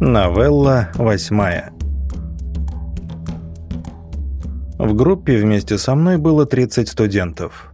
Новелла восьмая. В группе вместе со мной было 30 студентов.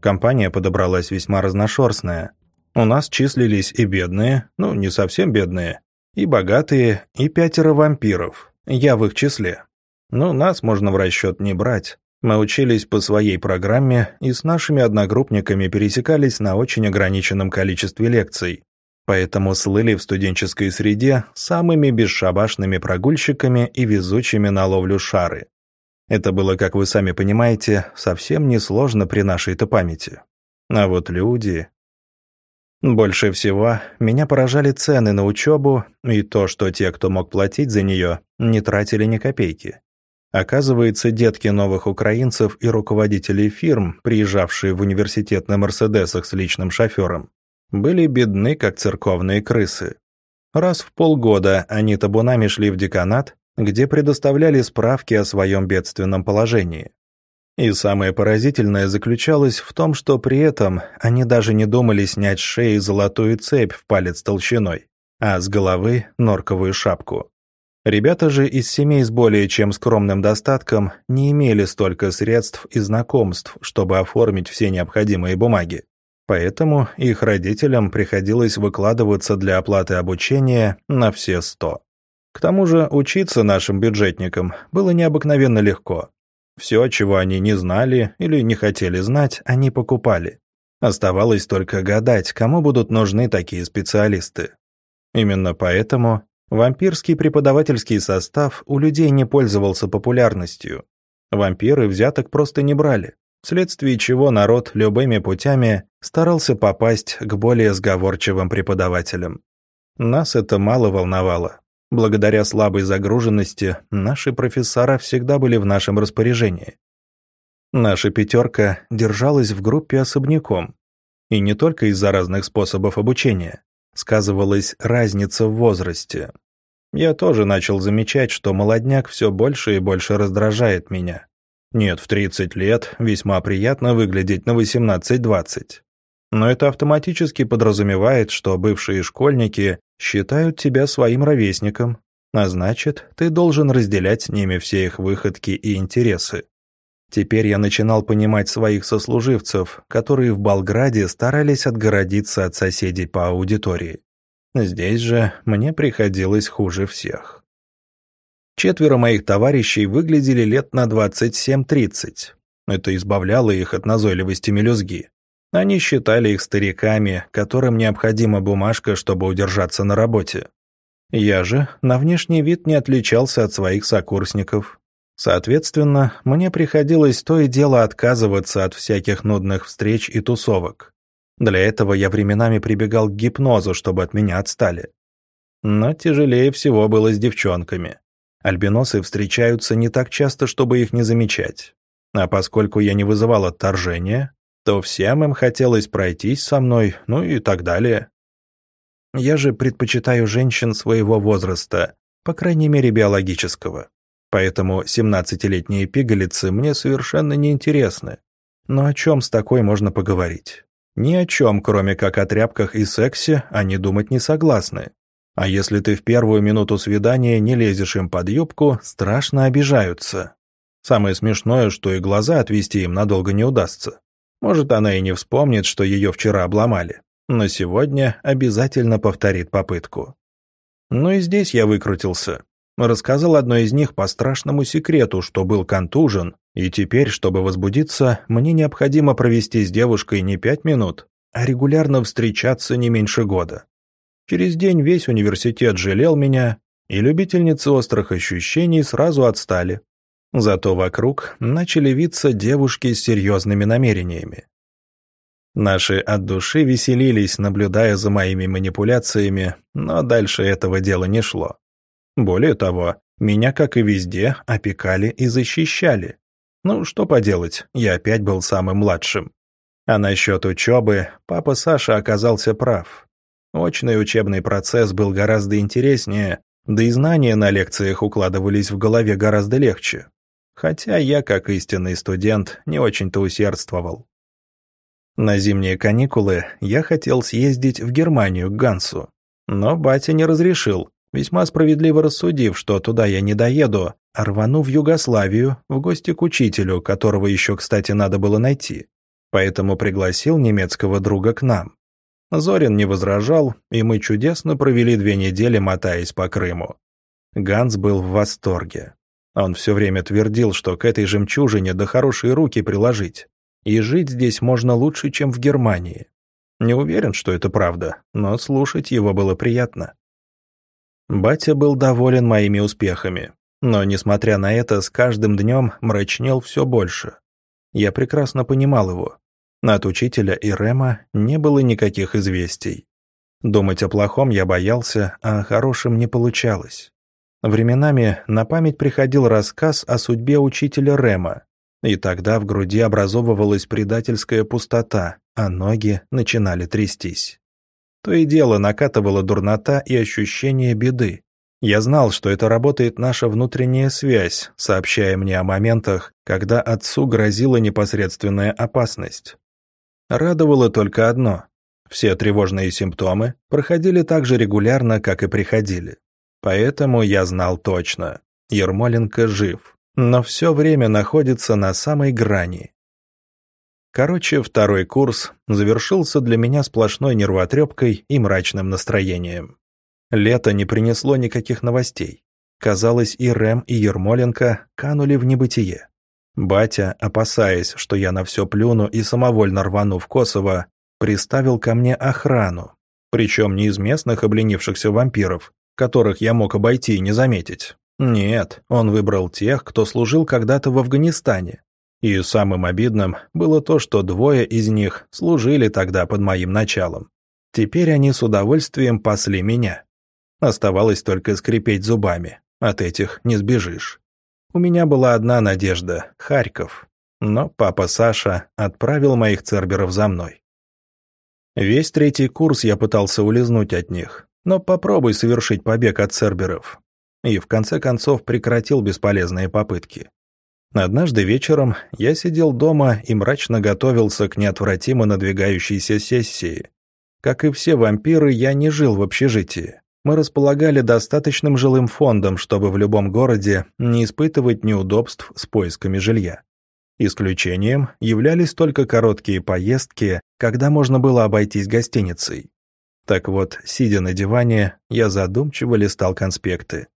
Компания подобралась весьма разношерстная. У нас числились и бедные, ну, не совсем бедные, и богатые, и пятеро вампиров. Я в их числе. Но нас можно в расчет не брать. Мы учились по своей программе и с нашими одногруппниками пересекались на очень ограниченном количестве лекций, поэтому слыли в студенческой среде самыми бесшабашными прогульщиками и везучими на ловлю шары. Это было, как вы сами понимаете, совсем несложно при нашей-то памяти. А вот люди... Больше всего меня поражали цены на учебу и то, что те, кто мог платить за нее, не тратили ни копейки. Оказывается, детки новых украинцев и руководителей фирм, приезжавшие в университет на «Мерседесах» с личным шофером, были бедны, как церковные крысы. Раз в полгода они табунами шли в деканат, где предоставляли справки о своем бедственном положении. И самое поразительное заключалось в том, что при этом они даже не думали снять с шеи золотую цепь в палец толщиной, а с головы – норковую шапку. Ребята же из семей с более чем скромным достатком не имели столько средств и знакомств, чтобы оформить все необходимые бумаги. Поэтому их родителям приходилось выкладываться для оплаты обучения на все сто. К тому же учиться нашим бюджетникам было необыкновенно легко. Все, чего они не знали или не хотели знать, они покупали. Оставалось только гадать, кому будут нужны такие специалисты. Именно поэтому вампирский преподавательский состав у людей не пользовался популярностью. Вампиры взяток просто не брали вследствие чего народ любыми путями старался попасть к более сговорчивым преподавателям. Нас это мало волновало. Благодаря слабой загруженности наши профессора всегда были в нашем распоряжении. Наша пятерка держалась в группе особняком. И не только из-за разных способов обучения. Сказывалась разница в возрасте. Я тоже начал замечать, что молодняк все больше и больше раздражает меня. Нет, в 30 лет весьма приятно выглядеть на 18-20. Но это автоматически подразумевает, что бывшие школьники считают тебя своим ровесником, а значит, ты должен разделять с ними все их выходки и интересы. Теперь я начинал понимать своих сослуживцев, которые в Болграде старались отгородиться от соседей по аудитории. Здесь же мне приходилось хуже всех. Четверо моих товарищей выглядели лет на 27-30. Это избавляло их от назойливости мелюзги. Они считали их стариками, которым необходима бумажка, чтобы удержаться на работе. Я же на внешний вид не отличался от своих сокурсников. Соответственно, мне приходилось то и дело отказываться от всяких нудных встреч и тусовок. Для этого я временами прибегал к гипнозу, чтобы от меня отстали. Но тяжелее всего было с девчонками. Альбиносы встречаются не так часто, чтобы их не замечать. А поскольку я не вызывал отторжения, то всем им хотелось пройтись со мной, ну и так далее. Я же предпочитаю женщин своего возраста, по крайней мере биологического. Поэтому 17-летние пигалицы мне совершенно не интересны. Но о чем с такой можно поговорить? Ни о чем, кроме как о тряпках и сексе, они думать не согласны. А если ты в первую минуту свидания не лезешь им под юбку, страшно обижаются. Самое смешное, что и глаза отвести им надолго не удастся. Может, она и не вспомнит, что ее вчера обломали, но сегодня обязательно повторит попытку. Ну и здесь я выкрутился. Рассказал одной из них по страшному секрету, что был контужен, и теперь, чтобы возбудиться, мне необходимо провести с девушкой не пять минут, а регулярно встречаться не меньше года. Через день весь университет жалел меня, и любительницы острых ощущений сразу отстали. Зато вокруг начали виться девушки с серьезными намерениями. Наши от души веселились, наблюдая за моими манипуляциями, но дальше этого дела не шло. Более того, меня, как и везде, опекали и защищали. Ну, что поделать, я опять был самым младшим. А насчет учебы папа Саша оказался прав. Очный учебный процесс был гораздо интереснее, да и знания на лекциях укладывались в голове гораздо легче. Хотя я, как истинный студент, не очень-то усердствовал. На зимние каникулы я хотел съездить в Германию к Гансу, но батя не разрешил, весьма справедливо рассудив, что туда я не доеду, а рвану в Югославию в гости к учителю, которого еще, кстати, надо было найти. Поэтому пригласил немецкого друга к нам. Зорин не возражал, и мы чудесно провели две недели, мотаясь по Крыму. Ганс был в восторге. Он все время твердил, что к этой жемчужине до хорошие руки приложить. И жить здесь можно лучше, чем в Германии. Не уверен, что это правда, но слушать его было приятно. Батя был доволен моими успехами, но, несмотря на это, с каждым днем мрачнел все больше. Я прекрасно понимал его. От учителя и Рема не было никаких известий. Думать о плохом я боялся, а о хорошем не получалось. Временами на память приходил рассказ о судьбе учителя Рема, и тогда в груди образовывалась предательская пустота, а ноги начинали трястись. То и дело накатывала дурнота и ощущение беды. Я знал, что это работает наша внутренняя связь, сообщая мне о моментах, когда отцу грозила непосредственная опасность. Радовало только одно. Все тревожные симптомы проходили так же регулярно, как и приходили. Поэтому я знал точно. Ермоленко жив, но все время находится на самой грани. Короче, второй курс завершился для меня сплошной нервотрепкой и мрачным настроением. Лето не принесло никаких новостей. Казалось, и Рэм, и Ермоленко канули в небытие. Батя, опасаясь, что я на все плюну и самовольно рвану в Косово, приставил ко мне охрану. Причем не из местных обленившихся вампиров, которых я мог обойти и не заметить. Нет, он выбрал тех, кто служил когда-то в Афганистане. И самым обидным было то, что двое из них служили тогда под моим началом. Теперь они с удовольствием пасли меня. Оставалось только скрипеть зубами. От этих не сбежишь. У меня была одна надежда — Харьков. Но папа Саша отправил моих церберов за мной. Весь третий курс я пытался улизнуть от них, но попробуй совершить побег от церберов. И в конце концов прекратил бесполезные попытки. Однажды вечером я сидел дома и мрачно готовился к неотвратимо надвигающейся сессии. Как и все вампиры, я не жил в общежитии. Мы располагали достаточным жилым фондом, чтобы в любом городе не испытывать неудобств с поисками жилья. Исключением являлись только короткие поездки, когда можно было обойтись гостиницей. Так вот, сидя на диване, я задумчиво листал конспекты.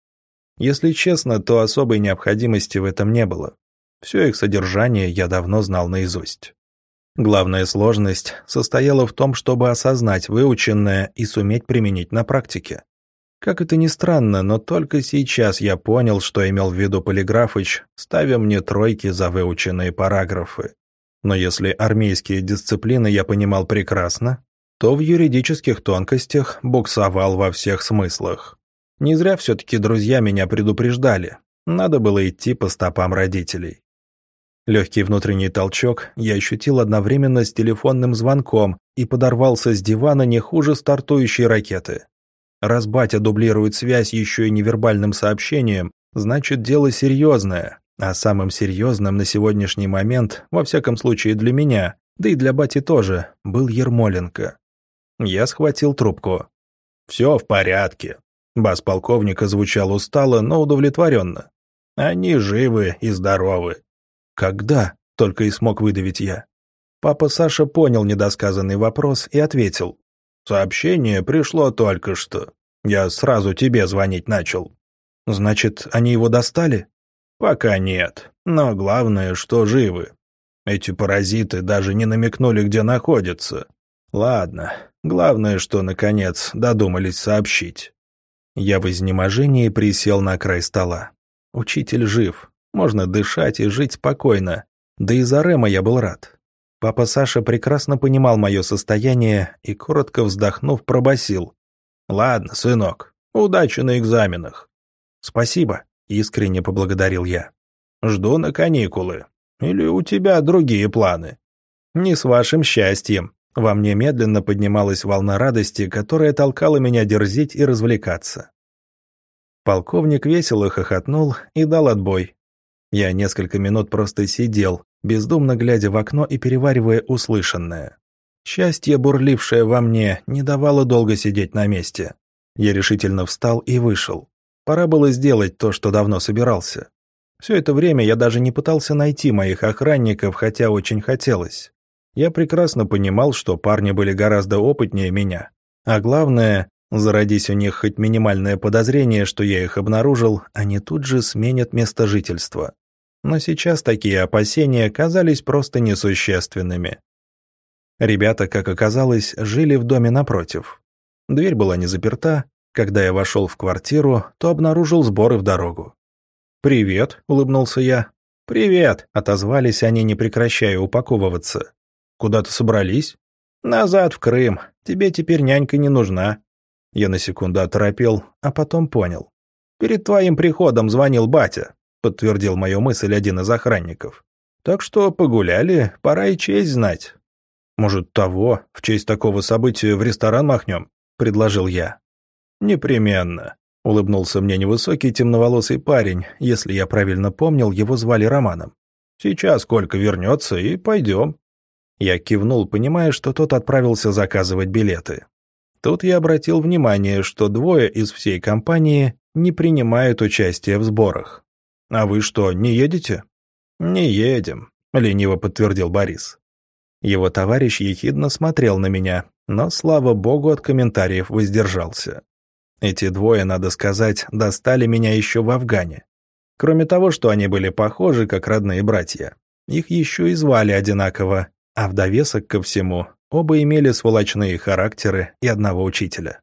Если честно, то особой необходимости в этом не было. Все их содержание я давно знал наизусть. Главная сложность состояла в том, чтобы осознать выученное и суметь применить на практике. Как это ни странно, но только сейчас я понял, что имел в виду Полиграфыч, ставя мне тройки за выученные параграфы. Но если армейские дисциплины я понимал прекрасно, то в юридических тонкостях буксовал во всех смыслах. Не зря все-таки друзья меня предупреждали. Надо было идти по стопам родителей. Легкий внутренний толчок я ощутил одновременно с телефонным звонком и подорвался с дивана не хуже стартующей ракеты. Раз батя дублирует связь еще и невербальным сообщением, значит дело серьезное. А самым серьезным на сегодняшний момент, во всяком случае для меня, да и для бати тоже, был Ермоленко. Я схватил трубку. «Все в порядке». Бас полковника звучал устало, но удовлетворенно. «Они живы и здоровы». «Когда?» — только и смог выдавить я. Папа Саша понял недосказанный вопрос и ответил. «Сообщение пришло только что. Я сразу тебе звонить начал». «Значит, они его достали?» «Пока нет. Но главное, что живы. Эти паразиты даже не намекнули, где находятся. Ладно, Главное, что, наконец, додумались сообщить. Я в изнеможении присел на край стола. Учитель жив, можно дышать и жить спокойно. Да и за Рема я был рад. Папа Саша прекрасно понимал мое состояние и, коротко вздохнув, пробасил. «Ладно, сынок, удачи на экзаменах». «Спасибо», — искренне поблагодарил я. «Жду на каникулы. Или у тебя другие планы?» «Не с вашим счастьем», во мне медленно поднималась волна радости, которая толкала меня дерзить и развлекаться. Полковник весело хохотнул и дал отбой. Я несколько минут просто сидел, бездумно глядя в окно и переваривая услышанное. Счастье, бурлившее во мне, не давало долго сидеть на месте. Я решительно встал и вышел. Пора было сделать то, что давно собирался. Все это время я даже не пытался найти моих охранников, хотя очень хотелось. Я прекрасно понимал, что парни были гораздо опытнее меня. А главное, зародись у них хоть минимальное подозрение, что я их обнаружил, они тут же сменят место жительства. Но сейчас такие опасения казались просто несущественными. Ребята, как оказалось, жили в доме напротив. Дверь была не заперта. Когда я вошел в квартиру, то обнаружил сборы в дорогу. «Привет», — улыбнулся я. «Привет», — отозвались они, не прекращая упаковываться. «Куда-то собрались?» «Назад в Крым. Тебе теперь нянька не нужна». Я на секунду оторопел, а потом понял. «Перед твоим приходом звонил батя», — подтвердил мою мысль один из охранников. «Так что погуляли, пора и честь знать». «Может, того, в честь такого события в ресторан махнем?» — предложил я. «Непременно», — улыбнулся мне невысокий темноволосый парень, если я правильно помнил, его звали Романом. «Сейчас Колька вернется, и пойдем». Я кивнул, понимая, что тот отправился заказывать билеты. Тут я обратил внимание, что двое из всей компании не принимают участие в сборах. «А вы что, не едете?» «Не едем», — лениво подтвердил Борис. Его товарищ ехидно смотрел на меня, но, слава богу, от комментариев воздержался. Эти двое, надо сказать, достали меня еще в Афгане. Кроме того, что они были похожи, как родные братья, их еще и звали одинаково, а в довесок ко всему оба имели сволочные характеры и одного учителя.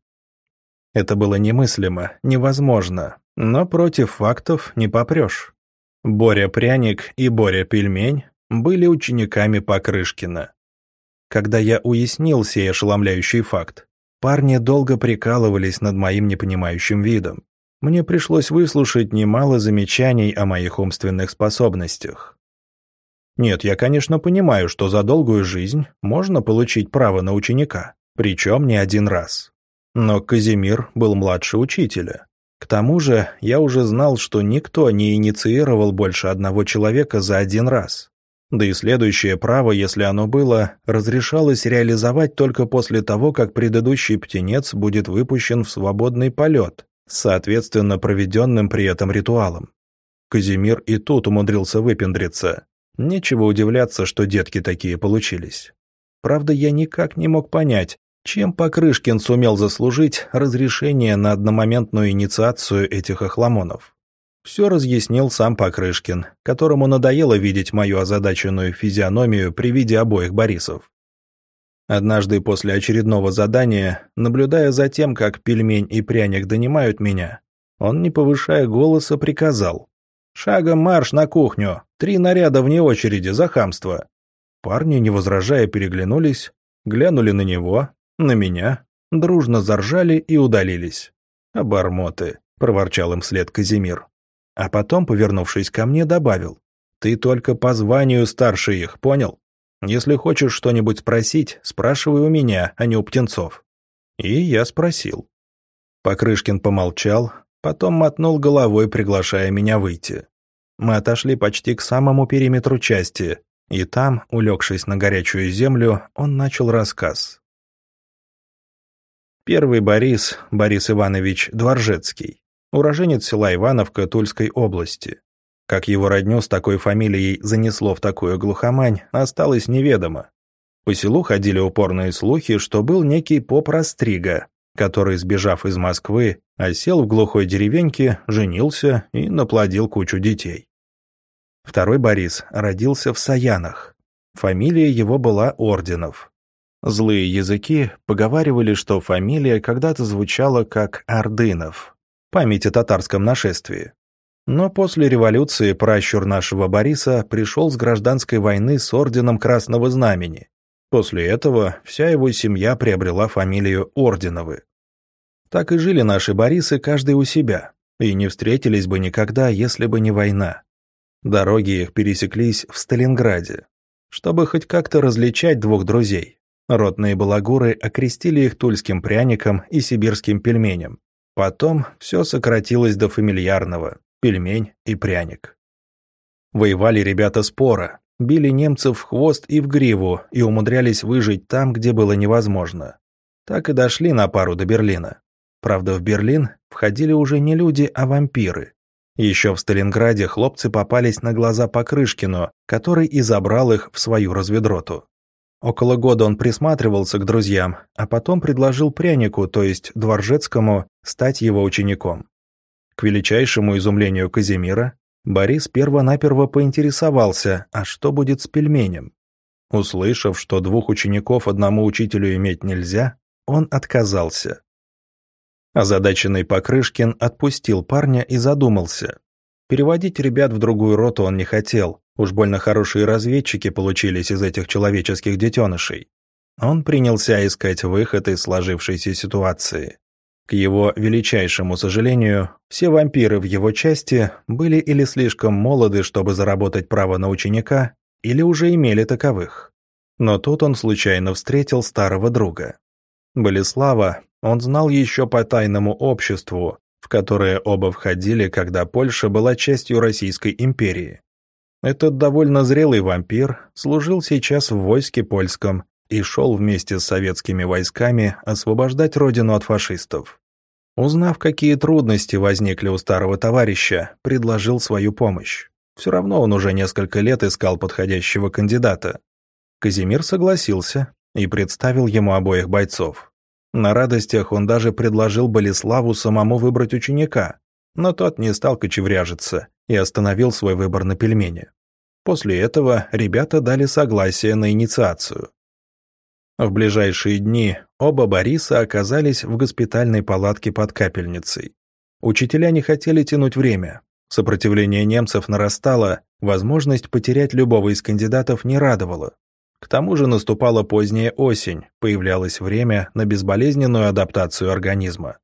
Это было немыслимо, невозможно, но против фактов не попрешь. Боря Пряник и Боря Пельмень были учениками Покрышкина. Когда я уяснил сей ошеломляющий факт, Парни долго прикалывались над моим непонимающим видом. Мне пришлось выслушать немало замечаний о моих умственных способностях. Нет, я, конечно, понимаю, что за долгую жизнь можно получить право на ученика, причем не один раз. Но Казимир был младше учителя. К тому же я уже знал, что никто не инициировал больше одного человека за один раз. Да и следующее право, если оно было, разрешалось реализовать только после того, как предыдущий птенец будет выпущен в свободный полет, соответственно проведенным при этом ритуалом. Казимир и тут умудрился выпендриться. Нечего удивляться, что детки такие получились. Правда, я никак не мог понять, чем Покрышкин сумел заслужить разрешение на одномоментную инициацию этих охламонов. Все разъяснил сам Покрышкин, которому надоело видеть мою озадаченную физиономию при виде обоих Борисов. Однажды после очередного задания, наблюдая за тем, как пельмень и пряник донимают меня, он, не повышая голоса, приказал. «Шагом марш на кухню! Три наряда вне очереди за хамство!» Парни, не возражая, переглянулись, глянули на него, на меня, дружно заржали и удалились. «Обормоты!» — проворчал им вслед Казимир. А потом, повернувшись ко мне, добавил. «Ты только по званию старше их, понял? Если хочешь что-нибудь спросить, спрашивай у меня, а не у птенцов». И я спросил. Покрышкин помолчал, потом мотнул головой, приглашая меня выйти. Мы отошли почти к самому периметру части, и там, улегшись на горячую землю, он начал рассказ. Первый Борис, Борис Иванович Дворжецкий, уроженец села Ивановка Тульской области. Как его родню с такой фамилией занесло в такую глухомань, осталось неведомо. По селу ходили упорные слухи, что был некий поп Растрига, который, сбежав из Москвы, осел в глухой деревеньке, женился и наплодил кучу детей. Второй Борис родился в Саянах. Фамилия его была Орденов. Злые языки поговаривали, что фамилия когда-то звучала как Ордынов, память о татарском нашествии. Но после революции пращур нашего Бориса пришел с гражданской войны с орденом Красного Знамени. После этого вся его семья приобрела фамилию Орденовы. Так и жили наши Борисы каждый у себя, и не встретились бы никогда, если бы не война. Дороги их пересеклись в Сталинграде. Чтобы хоть как-то различать двух друзей, ротные балагуры окрестили их тульским пряником и сибирским пельменем, Потом все сократилось до фамильярного – пельмень и пряник. Воевали ребята спора, били немцев в хвост и в гриву и умудрялись выжить там, где было невозможно. Так и дошли на пару до Берлина. Правда, в Берлин входили уже не люди, а вампиры. Еще в Сталинграде хлопцы попались на глаза Покрышкину, который и забрал их в свою разведроту. Около года он присматривался к друзьям, а потом предложил прянику, то есть Дворжецкому, стать его учеником. К величайшему изумлению Казимира, Борис перво-наперво поинтересовался, а что будет с пельменем. Услышав, что двух учеников одному учителю иметь нельзя, он отказался. Озадаченный Покрышкин отпустил парня и задумался. Переводить ребят в другую роту он не хотел, уж больно хорошие разведчики получились из этих человеческих детенышей. Он принялся искать выход из сложившейся ситуации. К его величайшему сожалению, все вампиры в его части были или слишком молоды, чтобы заработать право на ученика, или уже имели таковых. Но тут он случайно встретил старого друга. Болеслава он знал еще по тайному обществу, в которое оба входили, когда Польша была частью Российской империи. Этот довольно зрелый вампир служил сейчас в войске польском и шел вместе с советскими войсками освобождать родину от фашистов. Узнав, какие трудности возникли у старого товарища, предложил свою помощь. Все равно он уже несколько лет искал подходящего кандидата. Казимир согласился и представил ему обоих бойцов. На радостях он даже предложил Болеславу самому выбрать ученика, но тот не стал кочевряжиться и остановил свой выбор на пельмени. После этого ребята дали согласие на инициацию. В ближайшие дни оба Бориса оказались в госпитальной палатке под капельницей. Учителя не хотели тянуть время. Сопротивление немцев нарастало, возможность потерять любого из кандидатов не радовала. К тому же наступала поздняя осень, появлялось время на безболезненную адаптацию организма.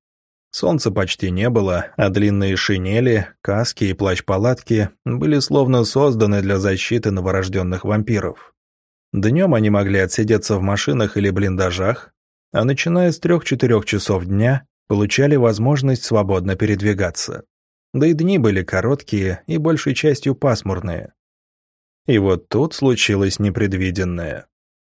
Солнца почти не было, а длинные шинели, каски и плащ-палатки были словно созданы для защиты новорожденных вампиров. Днем они могли отсидеться в машинах или блиндажах, а начиная с 3-4 часов дня получали возможность свободно передвигаться. Да и дни были короткие и большей частью пасмурные. И вот тут случилось непредвиденное.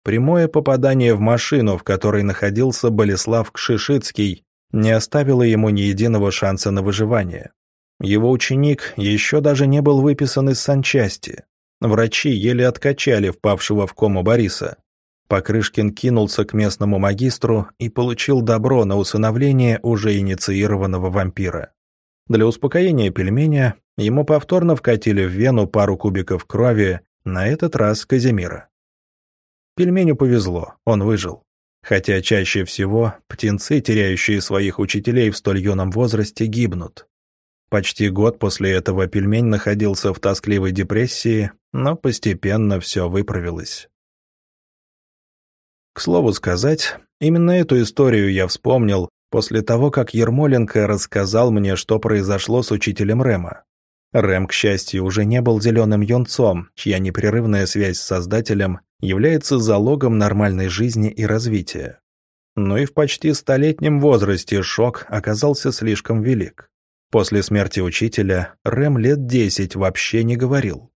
Прямое попадание в машину, в которой находился Болеслав Кшишицкий, не оставило ему ни единого шанса на выживание. Его ученик еще даже не был выписан из санчасти. Врачи еле откачали впавшего в кому Бориса. Покрышкин кинулся к местному магистру и получил добро на усыновление уже инициированного вампира. Для успокоения пельменя ему повторно вкатили в вену пару кубиков крови, на этот раз Казимира. Пельменю повезло, он выжил. Хотя чаще всего птенцы, теряющие своих учителей в столь юном возрасте, гибнут. Почти год после этого пельмень находился в тоскливой депрессии, но постепенно все выправилось. К слову сказать, именно эту историю я вспомнил, после того, как Ермоленко рассказал мне, что произошло с учителем Рема. Рэм, к счастью, уже не был зеленым юнцом, чья непрерывная связь с Создателем является залогом нормальной жизни и развития. Но и в почти столетнем возрасте шок оказался слишком велик. После смерти учителя Рэм лет десять вообще не говорил.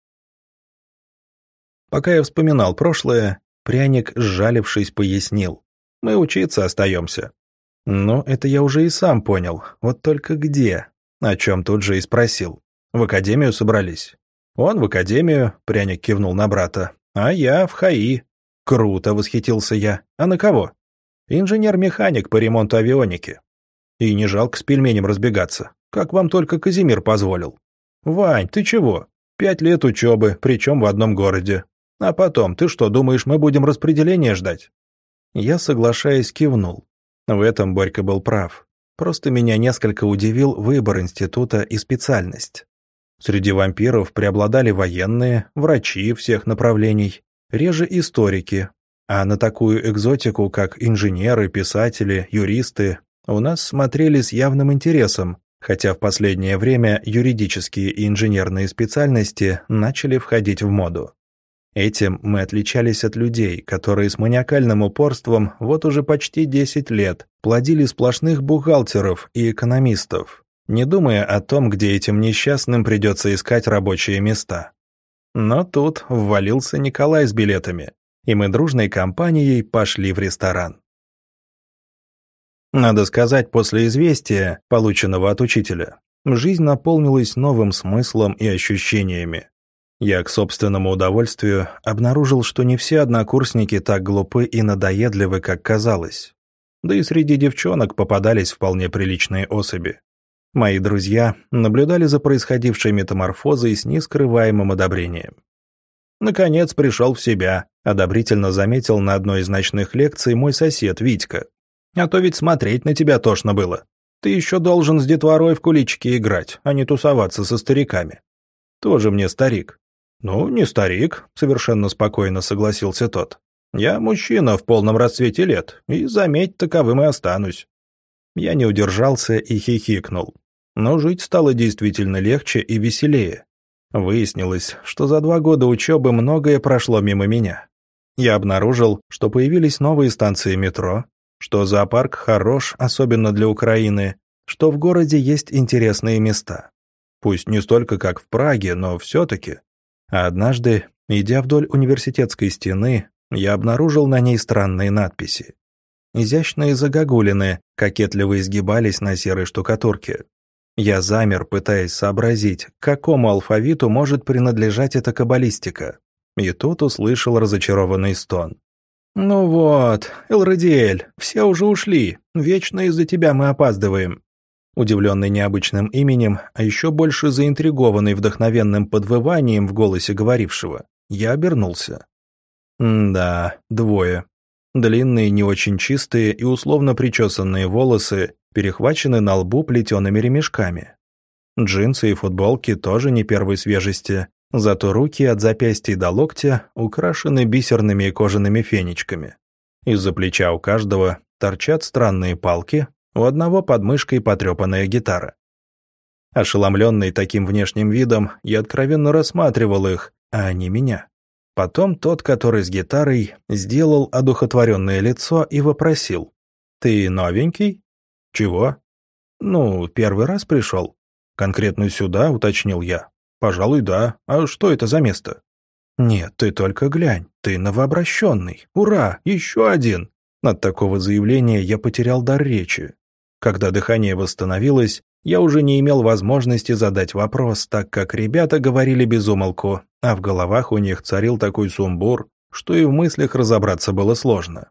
Пока я вспоминал прошлое, пряник, сжалившись, пояснил. «Мы учиться остаемся. Но это я уже и сам понял, вот только где? О чем тут же и спросил. В академию собрались. Он в академию, пряник кивнул на брата, а я в ХАИ. Круто, восхитился я. А на кого? Инженер-механик по ремонту авионики. И не жалко с пельменем разбегаться, как вам только Казимир позволил. Вань, ты чего? Пять лет учебы, причем в одном городе. А потом, ты что, думаешь, мы будем распределения ждать? Я, соглашаясь, кивнул. В этом Борька был прав. Просто меня несколько удивил выбор института и специальность. Среди вампиров преобладали военные, врачи всех направлений, реже историки, а на такую экзотику, как инженеры, писатели, юристы, у нас смотрели с явным интересом, хотя в последнее время юридические и инженерные специальности начали входить в моду. Этим мы отличались от людей, которые с маниакальным упорством вот уже почти 10 лет плодили сплошных бухгалтеров и экономистов, не думая о том, где этим несчастным придется искать рабочие места. Но тут ввалился Николай с билетами, и мы дружной компанией пошли в ресторан. Надо сказать, после известия, полученного от учителя, жизнь наполнилась новым смыслом и ощущениями. Я к собственному удовольствию обнаружил, что не все однокурсники так глупы и надоедливы, как казалось. Да и среди девчонок попадались вполне приличные особи. Мои друзья наблюдали за происходившей метаморфозой с нескрываемым одобрением. Наконец пришел в себя, одобрительно заметил на одной из ночных лекций мой сосед Витька. А то ведь смотреть на тебя тошно было. Ты еще должен с детворой в кулички играть, а не тусоваться со стариками. Тоже мне старик. Ну, не старик, совершенно спокойно согласился тот. Я мужчина в полном расцвете лет, и, заметь, таковым и останусь. Я не удержался и хихикнул. Но жить стало действительно легче и веселее. Выяснилось, что за два года учебы многое прошло мимо меня. Я обнаружил, что появились новые станции метро, что зоопарк хорош, особенно для Украины, что в городе есть интересные места. Пусть не столько, как в Праге, но все-таки. А однажды, идя вдоль университетской стены, я обнаружил на ней странные надписи. Изящные загогулины кокетливо изгибались на серой штукатурке. Я замер, пытаясь сообразить, к какому алфавиту может принадлежать эта каббалистика. И тут услышал разочарованный стон. «Ну вот, Элрадиэль, все уже ушли. Вечно из-за тебя мы опаздываем». Удивленный необычным именем, а еще больше заинтригованный вдохновенным подвыванием в голосе говорившего, я обернулся. Да, двое. Длинные, не очень чистые и условно причесанные волосы перехвачены на лбу плетеными ремешками. Джинсы и футболки тоже не первой свежести, зато руки от запястья до локтя украшены бисерными и кожаными фенечками. Из-за плеча у каждого торчат странные палки, у одного под мышкой потрепанная гитара. Ошеломленный таким внешним видом, я откровенно рассматривал их, а они меня. Потом тот, который с гитарой, сделал одухотворенное лицо и вопросил. «Ты новенький?» «Чего?» «Ну, первый раз пришел». «Конкретно сюда?» — уточнил я. «Пожалуй, да. А что это за место?» «Нет, ты только глянь. Ты новообращенный. Ура! Еще один!» От такого заявления я потерял дар речи. Когда дыхание восстановилось, я уже не имел возможности задать вопрос, так как ребята говорили без умолку, а в головах у них царил такой сумбур, что и в мыслях разобраться было сложно.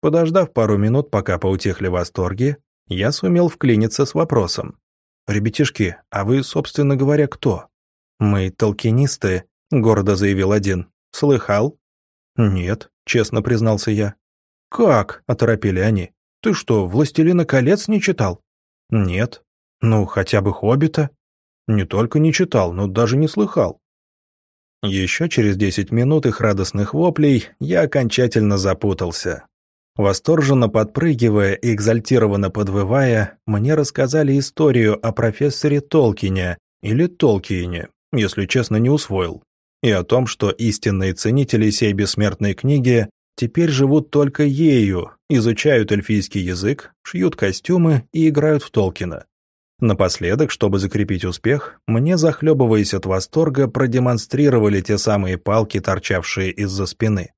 Подождав пару минут, пока поутихли восторги, я сумел вклиниться с вопросом. «Ребятишки, а вы, собственно говоря, кто?» «Мы толкинисты», — гордо заявил один. «Слыхал?» «Нет», — честно признался я. «Как?» — оторопели они. «Ты что, «Властелина колец» не читал?» «Нет». «Ну, хотя бы «Хоббита»?» «Не только не читал, но даже не слыхал». Еще через десять минут их радостных воплей я окончательно запутался. Восторженно подпрыгивая и экзальтированно подвывая, мне рассказали историю о профессоре Толкине, или Толкине, если честно не усвоил, и о том, что истинные ценители сей бессмертной книги теперь живут только ею, изучают эльфийский язык, шьют костюмы и играют в Толкина. Напоследок, чтобы закрепить успех, мне, захлебываясь от восторга, продемонстрировали те самые палки, торчавшие из-за спины.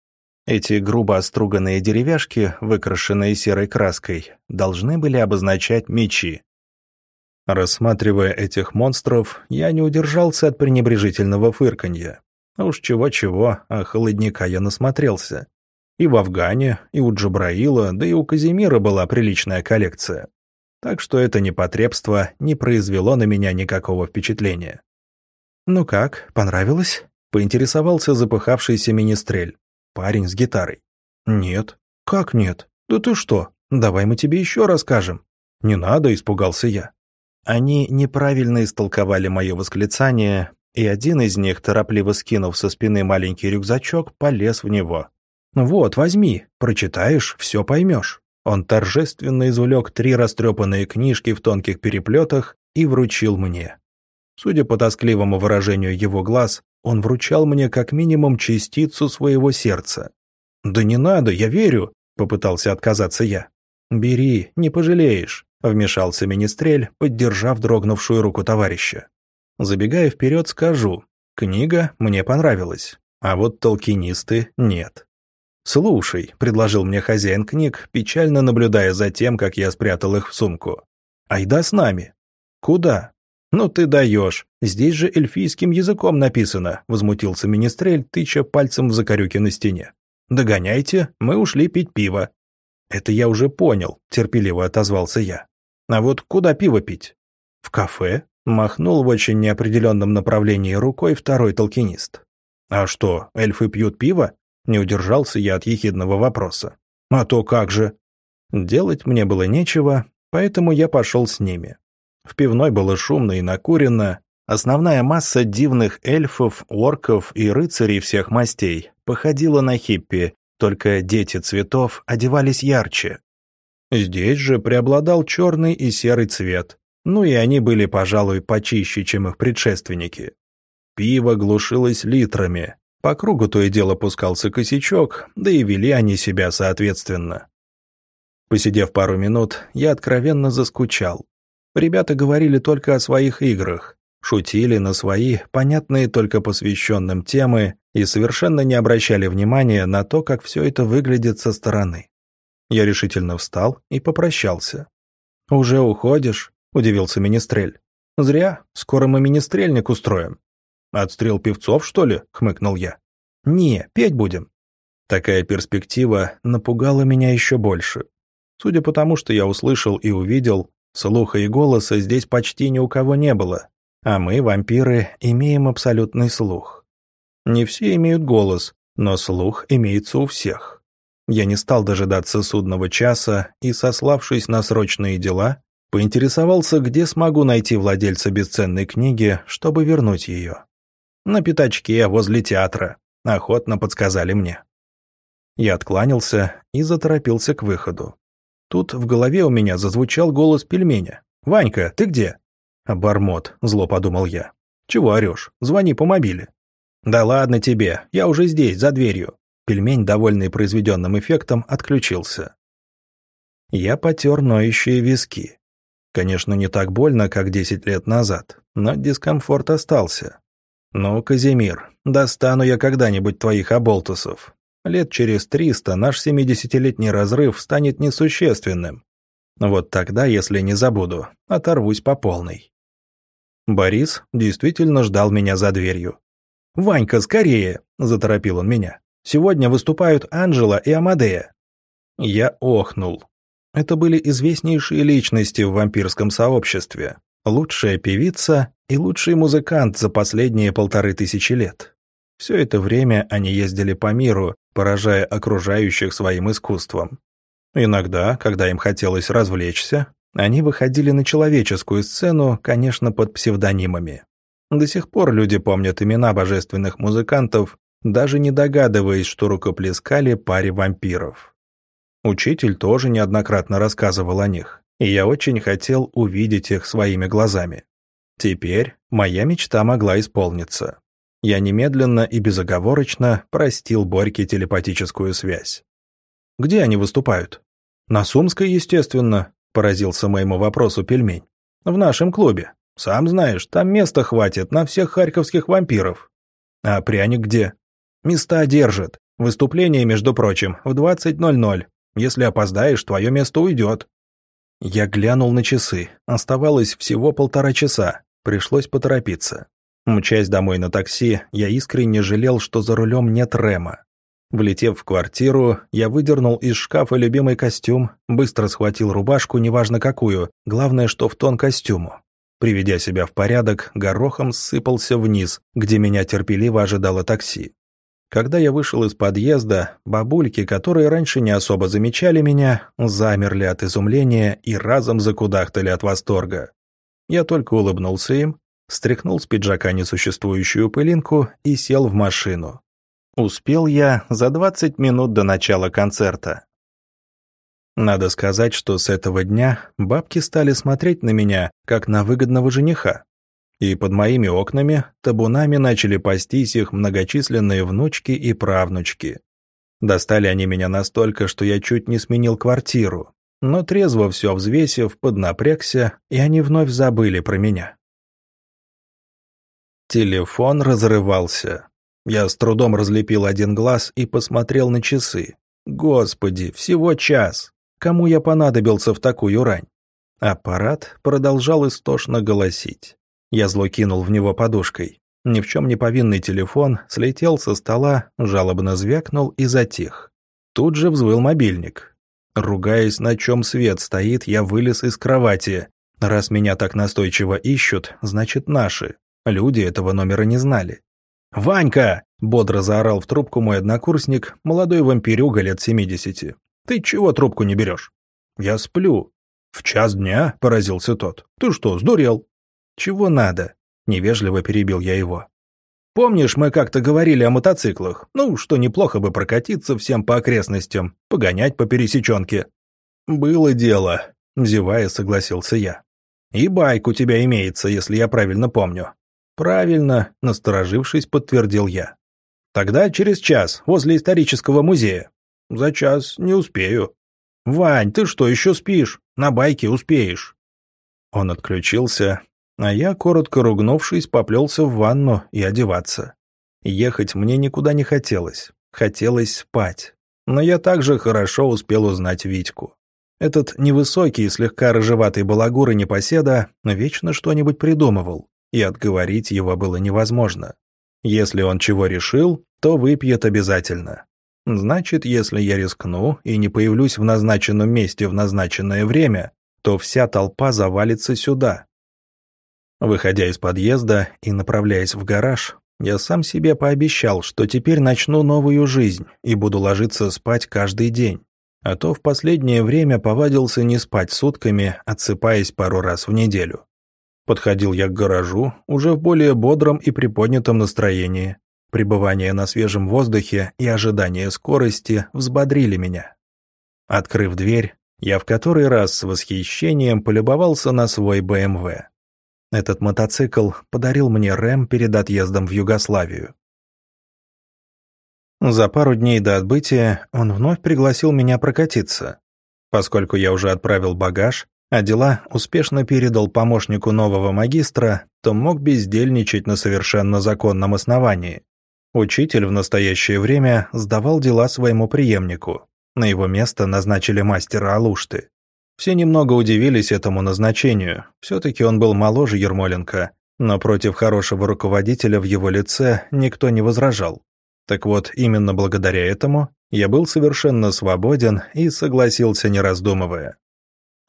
Эти грубо оструганные деревяшки, выкрашенные серой краской, должны были обозначать мечи. Рассматривая этих монстров, я не удержался от пренебрежительного фырканья. Уж чего-чего, а холодника я насмотрелся. И в Афгане, и у Джабраила, да и у Казимира была приличная коллекция. Так что это непотребство не произвело на меня никакого впечатления. «Ну как, понравилось?» — поинтересовался запыхавшийся министрель. Парень с гитарой. «Нет». «Как нет? Да ты что? Давай мы тебе еще расскажем». «Не надо», — испугался я. Они неправильно истолковали мое восклицание, и один из них, торопливо скинув со спины маленький рюкзачок, полез в него. «Вот, возьми, прочитаешь, все поймешь». Он торжественно извлек три растрепанные книжки в тонких переплетах и вручил мне. Судя по тоскливому выражению его глаз, он вручал мне как минимум частицу своего сердца. «Да не надо, я верю», — попытался отказаться я. «Бери, не пожалеешь», — вмешался Министрель, поддержав дрогнувшую руку товарища. Забегая вперед, скажу, книга мне понравилась, а вот толкинисты нет. «Слушай», — предложил мне хозяин книг, печально наблюдая за тем, как я спрятал их в сумку. «Айда с нами». «Куда?» «Ну ты даешь. Здесь же эльфийским языком написано», — возмутился Министрель, тыча пальцем в закорюке на стене. «Догоняйте, мы ушли пить пиво». «Это я уже понял», — терпеливо отозвался я. «А вот куда пиво пить?» «В кафе», — махнул в очень неопределенном направлении рукой второй толкинист. «А что, эльфы пьют пиво?» Не удержался я от ехидного вопроса. «А то как же?» Делать мне было нечего, поэтому я пошел с ними. В пивной было шумно и накурено. Основная масса дивных эльфов, орков и рыцарей всех мастей походила на хиппи, только дети цветов одевались ярче. Здесь же преобладал черный и серый цвет, ну и они были, пожалуй, почище, чем их предшественники. Пиво глушилось литрами, по кругу то и дело пускался косячок, да и вели они себя соответственно. Посидев пару минут, я откровенно заскучал. Ребята говорили только о своих играх, шутили на свои, понятные только посвященным темы, и совершенно не обращали внимания на то, как все это выглядит со стороны. Я решительно встал и попрощался. «Уже уходишь?» – удивился Министрель. «Зря, скоро мы министрельник устроим». «Отстрел певцов, что ли?» — хмыкнул я. «Не, петь будем». Такая перспектива напугала меня еще больше. Судя по тому, что я услышал и увидел, слуха и голоса здесь почти ни у кого не было, а мы, вампиры, имеем абсолютный слух. Не все имеют голос, но слух имеется у всех. Я не стал дожидаться судного часа и, сославшись на срочные дела, поинтересовался, где смогу найти владельца бесценной книги, чтобы вернуть ее. «На пятачке, возле театра», — охотно подсказали мне. Я откланялся и заторопился к выходу. Тут в голове у меня зазвучал голос пельменя. «Ванька, ты где?» «Обормот», — зло подумал я. «Чего орешь? Звони по мобиле». «Да ладно тебе, я уже здесь, за дверью». Пельмень, довольный произведенным эффектом, отключился. Я потер ноющие виски. Конечно, не так больно, как десять лет назад, но дискомфорт остался. «Ну, Казимир, достану я когда-нибудь твоих оболтусов. Лет через триста наш семидесятилетний разрыв станет несущественным. Вот тогда, если не забуду, оторвусь по полной». Борис действительно ждал меня за дверью. «Ванька, скорее!» – заторопил он меня. «Сегодня выступают Анжела и Амадея». Я охнул. Это были известнейшие личности в вампирском сообществе. Лучшая певица и лучший музыкант за последние полторы тысячи лет. Все это время они ездили по миру, поражая окружающих своим искусством. Иногда, когда им хотелось развлечься, они выходили на человеческую сцену, конечно, под псевдонимами. До сих пор люди помнят имена божественных музыкантов, даже не догадываясь, что рукоплескали паре вампиров. Учитель тоже неоднократно рассказывал о них, и я очень хотел увидеть их своими глазами. Теперь моя мечта могла исполниться. Я немедленно и безоговорочно простил Борьке телепатическую связь. «Где они выступают?» «На Сумской, естественно», – поразился моему вопросу пельмень. «В нашем клубе. Сам знаешь, там места хватит на всех харьковских вампиров». «А пряник где?» «Места держит. Выступление, между прочим, в 20.00. Если опоздаешь, твое место уйдет». Я глянул на часы. Оставалось всего полтора часа. Пришлось поторопиться. Мчась домой на такси, я искренне жалел, что за рулем нет Рема. Влетев в квартиру, я выдернул из шкафа любимый костюм, быстро схватил рубашку, неважно какую, главное, что в тон костюму. Приведя себя в порядок, горохом сыпался вниз, где меня терпеливо ожидало такси. Когда я вышел из подъезда, бабульки, которые раньше не особо замечали меня, замерли от изумления и разом закудахтали от восторга. Я только улыбнулся им, стряхнул с пиджака несуществующую пылинку и сел в машину. Успел я за 20 минут до начала концерта. Надо сказать, что с этого дня бабки стали смотреть на меня, как на выгодного жениха. И под моими окнами табунами начали пастись их многочисленные внучки и правнучки. Достали они меня настолько, что я чуть не сменил квартиру но трезво все взвесив, поднапрягся, и они вновь забыли про меня. Телефон разрывался. Я с трудом разлепил один глаз и посмотрел на часы. Господи, всего час. Кому я понадобился в такую рань? Аппарат продолжал истошно голосить. Я зло кинул в него подушкой. Ни в чем не повинный телефон слетел со стола, жалобно звякнул и затих. Тут же взвыл мобильник. Ругаясь, на чем свет стоит, я вылез из кровати. Раз меня так настойчиво ищут, значит наши. Люди этого номера не знали. «Ванька!» – бодро заорал в трубку мой однокурсник, молодой вампирюга лет семидесяти. «Ты чего трубку не берешь?» «Я сплю». «В час дня?» – поразился тот. «Ты что, сдурел?» «Чего надо?» – невежливо перебил я его. «Помнишь, мы как-то говорили о мотоциклах? Ну, что неплохо бы прокатиться всем по окрестностям, погонять по пересеченке». «Было дело», – зевая согласился я. «И байк у тебя имеется, если я правильно помню. «Правильно», – насторожившись, подтвердил я. «Тогда через час, возле исторического музея». «За час не успею». «Вань, ты что, еще спишь? На байке успеешь». Он отключился, а я, коротко ругнувшись, поплелся в ванну и одеваться. Ехать мне никуда не хотелось. Хотелось спать. Но я также хорошо успел узнать Витьку. Этот невысокий, слегка рыжеватый балагур и непоседа вечно что-нибудь придумывал и отговорить его было невозможно. Если он чего решил, то выпьет обязательно. Значит, если я рискну и не появлюсь в назначенном месте в назначенное время, то вся толпа завалится сюда. Выходя из подъезда и направляясь в гараж, я сам себе пообещал, что теперь начну новую жизнь и буду ложиться спать каждый день. А то в последнее время повадился не спать сутками, отсыпаясь пару раз в неделю. Подходил я к гаражу, уже в более бодром и приподнятом настроении. Пребывание на свежем воздухе и ожидание скорости взбодрили меня. Открыв дверь, я в который раз с восхищением полюбовался на свой БМВ. Этот мотоцикл подарил мне Рэм перед отъездом в Югославию. За пару дней до отбытия он вновь пригласил меня прокатиться. Поскольку я уже отправил багаж, а дела успешно передал помощнику нового магистра, то мог бездельничать на совершенно законном основании. Учитель в настоящее время сдавал дела своему преемнику. На его место назначили мастера Алушты. Все немного удивились этому назначению, все-таки он был моложе Ермоленко, но против хорошего руководителя в его лице никто не возражал. Так вот, именно благодаря этому я был совершенно свободен и согласился не раздумывая.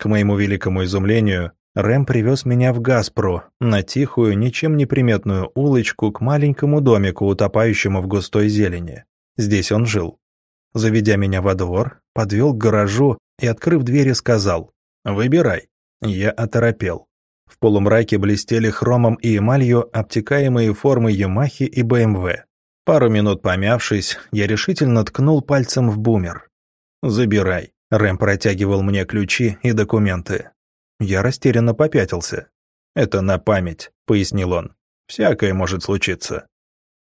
К моему великому изумлению, Рэм привез меня в Газпро, на тихую, ничем не приметную улочку к маленькому домику, утопающему в густой зелени. Здесь он жил. Заведя меня во двор, подвел к гаражу и, открыв двери, сказал «Выбирай». Я оторопел. В полумраке блестели хромом и эмалью обтекаемые формы Ямахи и БМВ. Пару минут помявшись, я решительно ткнул пальцем в бумер. «Забирай». Рэм протягивал мне ключи и документы. Я растерянно попятился. «Это на память», — пояснил он. «Всякое может случиться».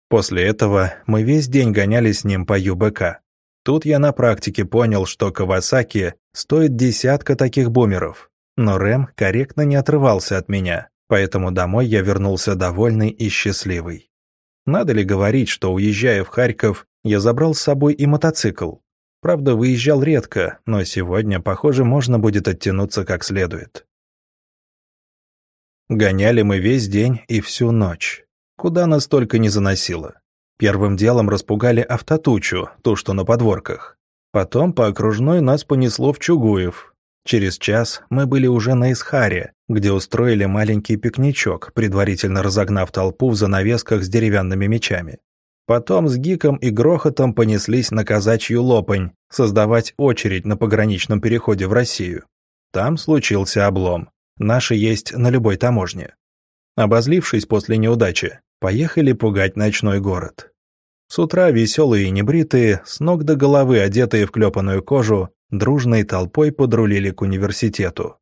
После этого мы весь день гоняли с ним по ЮБК. Тут я на практике понял, что Кавасаки стоит десятка таких бумеров. Но Рэм корректно не отрывался от меня, поэтому домой я вернулся довольный и счастливый. Надо ли говорить, что, уезжая в Харьков, я забрал с собой и мотоцикл, Правда, выезжал редко, но сегодня, похоже, можно будет оттянуться как следует. Гоняли мы весь день и всю ночь. Куда нас только не заносило. Первым делом распугали автотучу, ту, что на подворках. Потом по окружной нас понесло в Чугуев. Через час мы были уже на Исхаре, где устроили маленький пикничок, предварительно разогнав толпу в занавесках с деревянными мечами. Потом с гиком и грохотом понеслись на казачью лопань, создавать очередь на пограничном переходе в Россию. Там случился облом. Наши есть на любой таможне. Обозлившись после неудачи, поехали пугать ночной город. С утра веселые и небритые, с ног до головы одетые в клепанную кожу, дружной толпой подрулили к университету.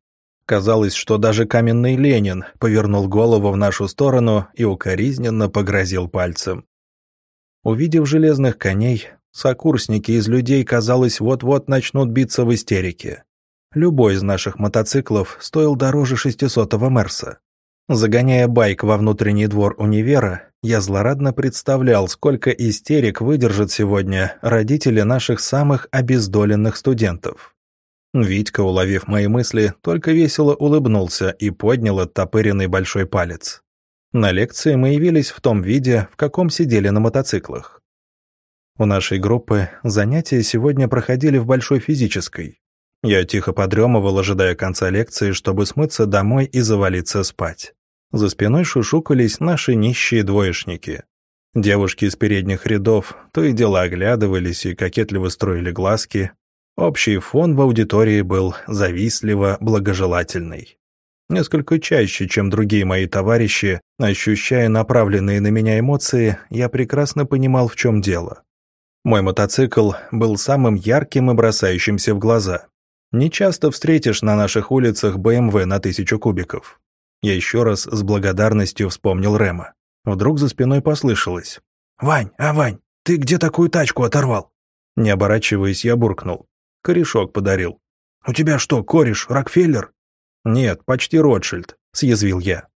Казалось, что даже каменный Ленин повернул голову в нашу сторону и укоризненно погрозил пальцем. Увидев железных коней, сокурсники из людей, казалось, вот-вот начнут биться в истерике. Любой из наших мотоциклов стоил дороже 600-го Мерса. Загоняя байк во внутренний двор универа, я злорадно представлял, сколько истерик выдержат сегодня родители наших самых обездоленных студентов. Витька, уловив мои мысли, только весело улыбнулся и поднял оттопыренный большой палец. На лекции мы явились в том виде, в каком сидели на мотоциклах. У нашей группы занятия сегодня проходили в большой физической. Я тихо подремывал, ожидая конца лекции, чтобы смыться домой и завалиться спать. За спиной шушукались наши нищие двоечники. Девушки из передних рядов то и дело оглядывались и кокетливо строили глазки. Общий фон в аудитории был завистливо благожелательный. Несколько чаще, чем другие мои товарищи, ощущая направленные на меня эмоции, я прекрасно понимал, в чем дело. Мой мотоцикл был самым ярким и бросающимся в глаза. Не часто встретишь на наших улицах БМВ на тысячу кубиков. Я еще раз с благодарностью вспомнил Рема. Вдруг за спиной послышалось. «Вань, а Вань, ты где такую тачку оторвал?» Не оборачиваясь, я буркнул. Корешок подарил. «У тебя что, кореш, Рокфеллер?» «Нет, почти Ротшильд», — съязвил я.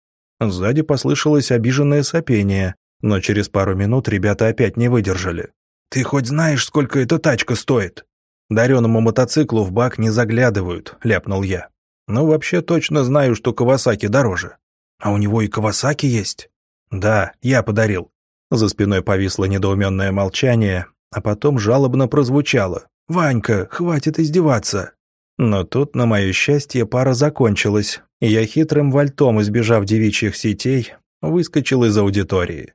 Сзади послышалось обиженное сопение, но через пару минут ребята опять не выдержали. «Ты хоть знаешь, сколько эта тачка стоит?» «Дареному мотоциклу в бак не заглядывают», — ляпнул я. «Ну, вообще точно знаю, что Кавасаки дороже». «А у него и Кавасаки есть?» «Да, я подарил». За спиной повисло недоуменное молчание, а потом жалобно прозвучало. «Ванька, хватит издеваться!» Но тут, на мое счастье, пара закончилась, и я хитрым вальтом, избежав девичьих сетей, выскочил из аудитории.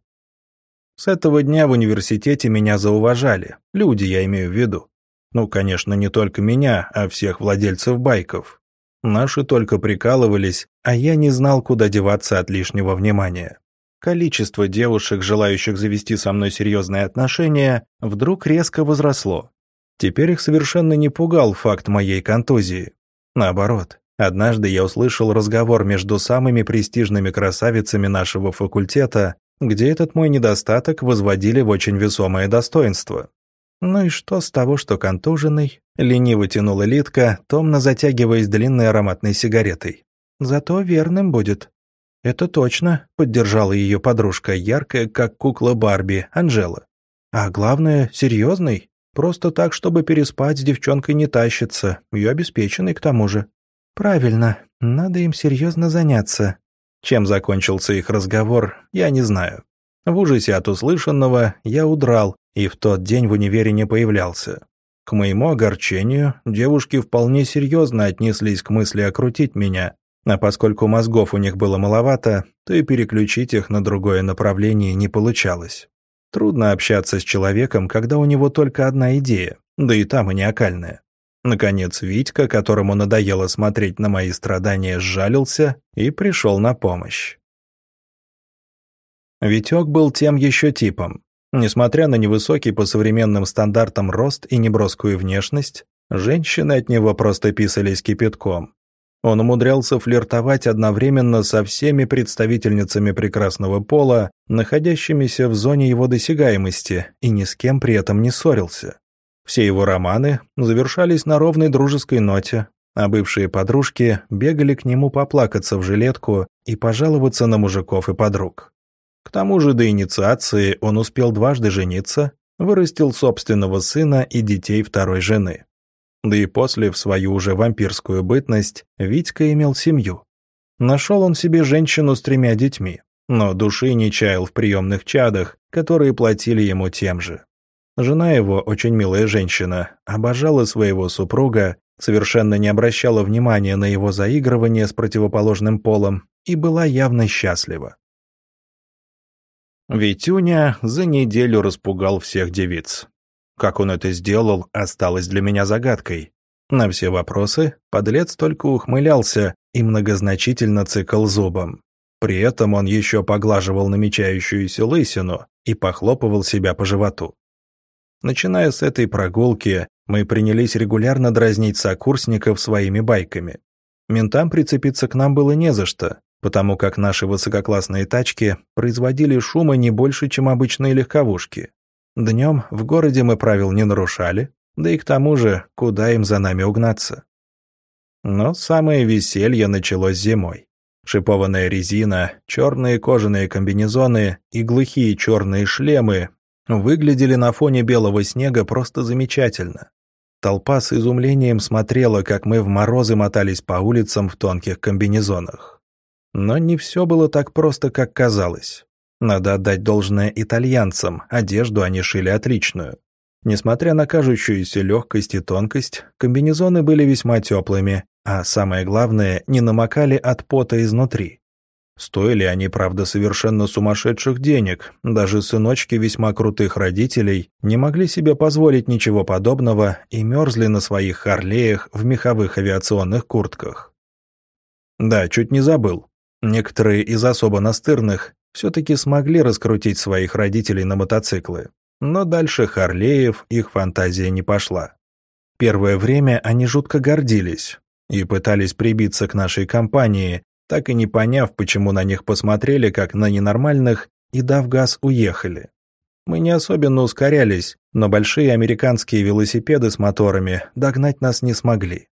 С этого дня в университете меня зауважали, люди я имею в виду. Ну, конечно, не только меня, а всех владельцев байков. Наши только прикалывались, а я не знал, куда деваться от лишнего внимания. Количество девушек, желающих завести со мной серьезные отношения, вдруг резко возросло. Теперь их совершенно не пугал факт моей контузии. Наоборот, однажды я услышал разговор между самыми престижными красавицами нашего факультета, где этот мой недостаток возводили в очень весомое достоинство. Ну и что с того, что контуженный? Лениво тянула Литка, томно затягиваясь длинной ароматной сигаретой. Зато верным будет. Это точно, поддержала ее подружка, яркая, как кукла Барби, Анжела. А главное, серьезный. Просто так, чтобы переспать с девчонкой не тащится, ее обеспеченный к тому же. Правильно, надо им серьезно заняться. Чем закончился их разговор, я не знаю. В ужасе от услышанного я удрал, и в тот день в универе не появлялся. К моему огорчению, девушки вполне серьезно отнеслись к мысли окрутить меня, а поскольку мозгов у них было маловато, то и переключить их на другое направление не получалось. Трудно общаться с человеком, когда у него только одна идея, да и та маниакальная. Наконец Витька, которому надоело смотреть на мои страдания, сжалился и пришел на помощь. Витек был тем еще типом. Несмотря на невысокий по современным стандартам рост и неброскую внешность, женщины от него просто писались кипятком. Он умудрялся флиртовать одновременно со всеми представительницами прекрасного пола, находящимися в зоне его досягаемости, и ни с кем при этом не ссорился. Все его романы завершались на ровной дружеской ноте, а бывшие подружки бегали к нему поплакаться в жилетку и пожаловаться на мужиков и подруг. К тому же до инициации он успел дважды жениться, вырастил собственного сына и детей второй жены. Да и после, в свою уже вампирскую бытность, Витька имел семью. Нашел он себе женщину с тремя детьми, но души не чаял в приемных чадах, которые платили ему тем же. Жена его, очень милая женщина, обожала своего супруга, совершенно не обращала внимания на его заигрывание с противоположным полом и была явно счастлива. Витюня за неделю распугал всех девиц. Как он это сделал, осталось для меня загадкой. На все вопросы подлец только ухмылялся и многозначительно цикл зубом. При этом он еще поглаживал намечающуюся лысину и похлопывал себя по животу. Начиная с этой прогулки, мы принялись регулярно дразнить сокурсников своими байками. Ментам прицепиться к нам было не за что, потому как наши высококлассные тачки производили шума не больше, чем обычные легковушки. Днем в городе мы правил не нарушали, да и к тому же, куда им за нами угнаться. Но самое веселье началось зимой. Шипованная резина, черные кожаные комбинезоны и глухие черные шлемы выглядели на фоне белого снега просто замечательно. Толпа с изумлением смотрела, как мы в морозы мотались по улицам в тонких комбинезонах. Но не все было так просто, как казалось. Надо отдать должное итальянцам, одежду они шили отличную. Несмотря на кажущуюся легкость и тонкость, комбинезоны были весьма теплыми, а самое главное, не намокали от пота изнутри. Стоили они, правда, совершенно сумасшедших денег, даже сыночки весьма крутых родителей не могли себе позволить ничего подобного и мерзли на своих харлеях в меховых авиационных куртках. Да, чуть не забыл. Некоторые из особо настырных все-таки смогли раскрутить своих родителей на мотоциклы. Но дальше Харлеев их фантазия не пошла. Первое время они жутко гордились и пытались прибиться к нашей компании, так и не поняв, почему на них посмотрели как на ненормальных, и дав газ уехали. Мы не особенно ускорялись, но большие американские велосипеды с моторами догнать нас не смогли.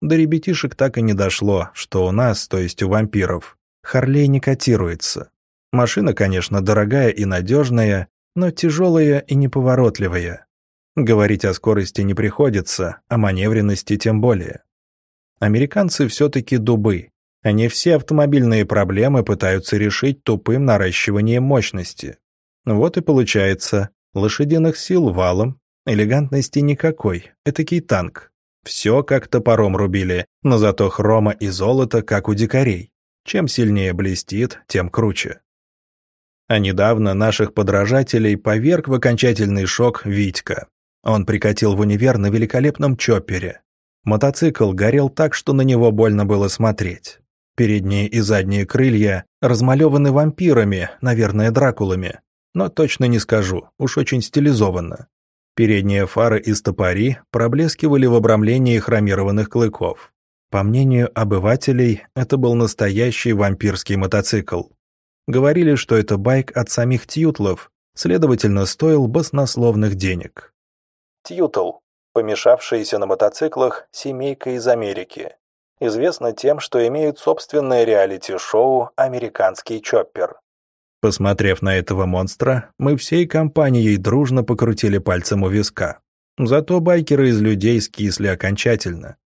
До ребятишек так и не дошло, что у нас, то есть у вампиров, Харлей не котируется. Машина, конечно, дорогая и надежная, но тяжелая и неповоротливая. Говорить о скорости не приходится, о маневренности тем более. Американцы все-таки дубы. Они все автомобильные проблемы пытаются решить тупым наращиванием мощности. Вот и получается, лошадиных сил валом, элегантности никакой, этакий танк. Все как топором рубили, но зато хрома и золото, как у дикарей. Чем сильнее блестит, тем круче. А недавно наших подражателей поверг в окончательный шок Витька. Он прикатил в универ на великолепном чоппере. Мотоцикл горел так, что на него больно было смотреть. Передние и задние крылья размалеваны вампирами, наверное, дракулами. Но точно не скажу, уж очень стилизованно. Передние фары и стопори проблескивали в обрамлении хромированных клыков. По мнению обывателей, это был настоящий вампирский мотоцикл. Говорили, что это байк от самих Тьютлов, следовательно, стоил баснословных денег. Тьютл – помешавшаяся на мотоциклах семейка из Америки. Известна тем, что имеют собственное реалити-шоу «Американский чоппер». Посмотрев на этого монстра, мы всей компанией дружно покрутили пальцем у виска. Зато байкеры из людей скисли окончательно.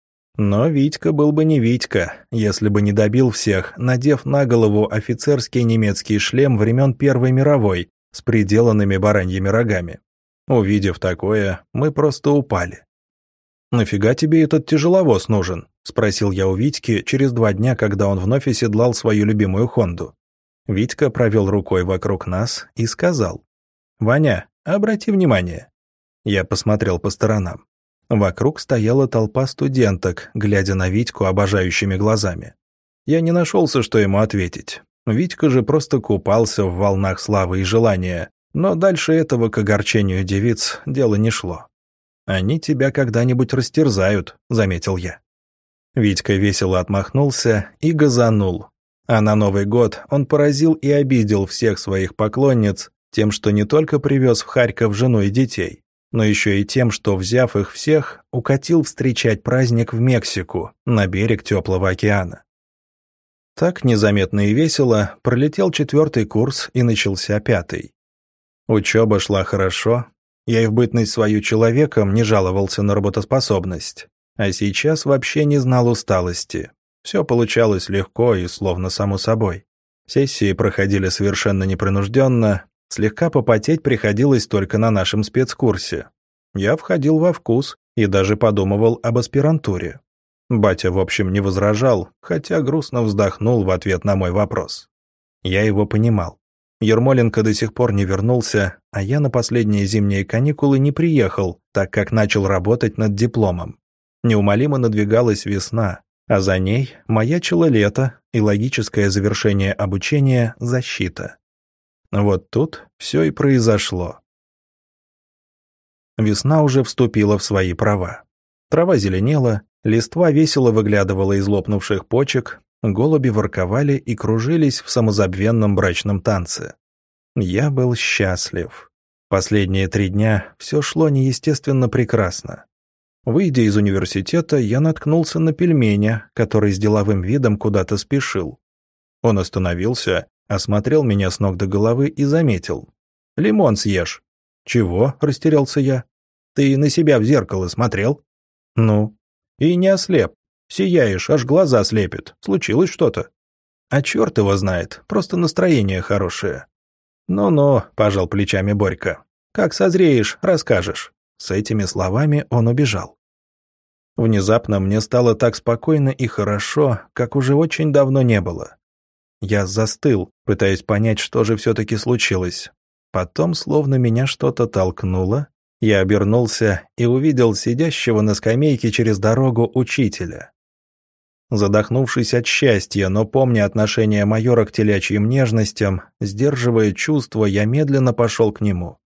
Но Витька был бы не Витька, если бы не добил всех, надев на голову офицерский немецкий шлем времен Первой мировой с приделанными бараньими рогами. Увидев такое, мы просто упали. «Нафига тебе этот тяжеловоз нужен?» – спросил я у Витьки через два дня, когда он вновь оседлал свою любимую Хонду. Витька провел рукой вокруг нас и сказал. «Ваня, обрати внимание». Я посмотрел по сторонам. Вокруг стояла толпа студенток, глядя на Витьку обожающими глазами. Я не нашелся, что ему ответить. Витька же просто купался в волнах славы и желания, но дальше этого к огорчению девиц дело не шло. «Они тебя когда-нибудь растерзают», — заметил я. Витька весело отмахнулся и газанул. А на Новый год он поразил и обидел всех своих поклонниц тем, что не только привез в Харьков жену и детей, но еще и тем, что, взяв их всех, укатил встречать праздник в Мексику, на берег теплого океана. Так незаметно и весело пролетел четвертый курс и начался пятый. Учеба шла хорошо, я и в бытность свою человеком не жаловался на работоспособность, а сейчас вообще не знал усталости. Все получалось легко и словно само собой. Сессии проходили совершенно непринужденно, Слегка попотеть приходилось только на нашем спецкурсе. Я входил во вкус и даже подумывал об аспирантуре. Батя, в общем, не возражал, хотя грустно вздохнул в ответ на мой вопрос. Я его понимал. Ермоленко до сих пор не вернулся, а я на последние зимние каникулы не приехал, так как начал работать над дипломом. Неумолимо надвигалась весна, а за ней маячило лето и логическое завершение обучения – защита. Вот тут все и произошло. Весна уже вступила в свои права. Трава зеленела, листва весело выглядывала из лопнувших почек, голуби ворковали и кружились в самозабвенном брачном танце. Я был счастлив. Последние три дня все шло неестественно прекрасно. Выйдя из университета, я наткнулся на пельменя, который с деловым видом куда-то спешил. Он остановился, осмотрел меня с ног до головы и заметил. «Лимон съешь». «Чего?» – растерялся я. «Ты на себя в зеркало смотрел?» «Ну?» «И не ослеп. Сияешь, аж глаза слепит. Случилось что-то?» «А черт его знает, просто настроение хорошее». «Ну-ну», – пожал плечами Борька. «Как созреешь, расскажешь». С этими словами он убежал. Внезапно мне стало так спокойно и хорошо, как уже очень давно не было. Я застыл, пытаясь понять, что же все-таки случилось. Потом, словно меня что-то толкнуло, я обернулся и увидел сидящего на скамейке через дорогу учителя. Задохнувшись от счастья, но помня отношение майора к телячьим нежностям, сдерживая чувства, я медленно пошел к нему.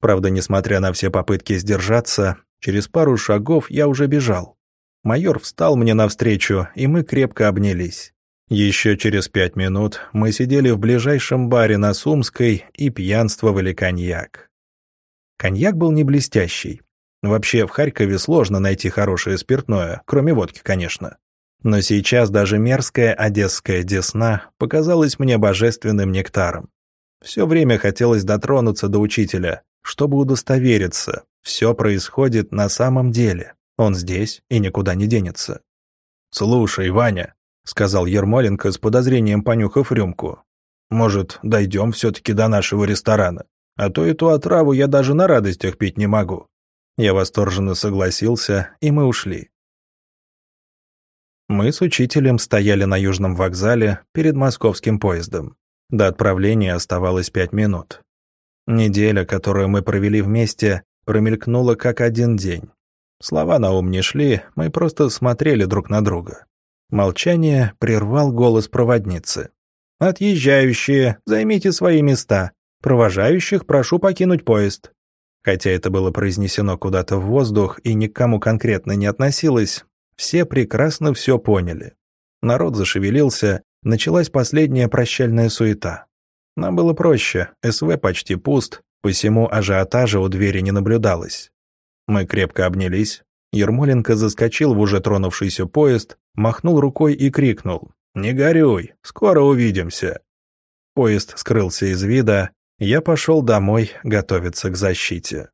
Правда, несмотря на все попытки сдержаться, через пару шагов я уже бежал. Майор встал мне навстречу, и мы крепко обнялись. Еще через пять минут мы сидели в ближайшем баре на Сумской и пьянствовали коньяк. Коньяк был не блестящий. Вообще, в Харькове сложно найти хорошее спиртное, кроме водки, конечно. Но сейчас даже мерзкая одесская десна показалась мне божественным нектаром. Все время хотелось дотронуться до учителя, чтобы удостовериться, все происходит на самом деле. Он здесь и никуда не денется. «Слушай, Ваня», — сказал Ермоленко с подозрением понюхав рюмку. «Может, дойдем все-таки до нашего ресторана? А то эту отраву я даже на радостях пить не могу». Я восторженно согласился, и мы ушли. Мы с учителем стояли на Южном вокзале перед московским поездом. До отправления оставалось пять минут. Неделя, которую мы провели вместе, промелькнула как один день. Слова на ум не шли, мы просто смотрели друг на друга. Молчание прервал голос проводницы. «Отъезжающие, займите свои места. Провожающих прошу покинуть поезд». Хотя это было произнесено куда-то в воздух и никому конкретно не относилось, все прекрасно все поняли. Народ зашевелился, началась последняя прощальная суета. Нам было проще, СВ почти пуст, посему ажиотажа у двери не наблюдалось. Мы крепко обнялись, Ермоленко заскочил в уже тронувшийся поезд, махнул рукой и крикнул «Не горюй, скоро увидимся». Поезд скрылся из вида, я пошел домой готовиться к защите.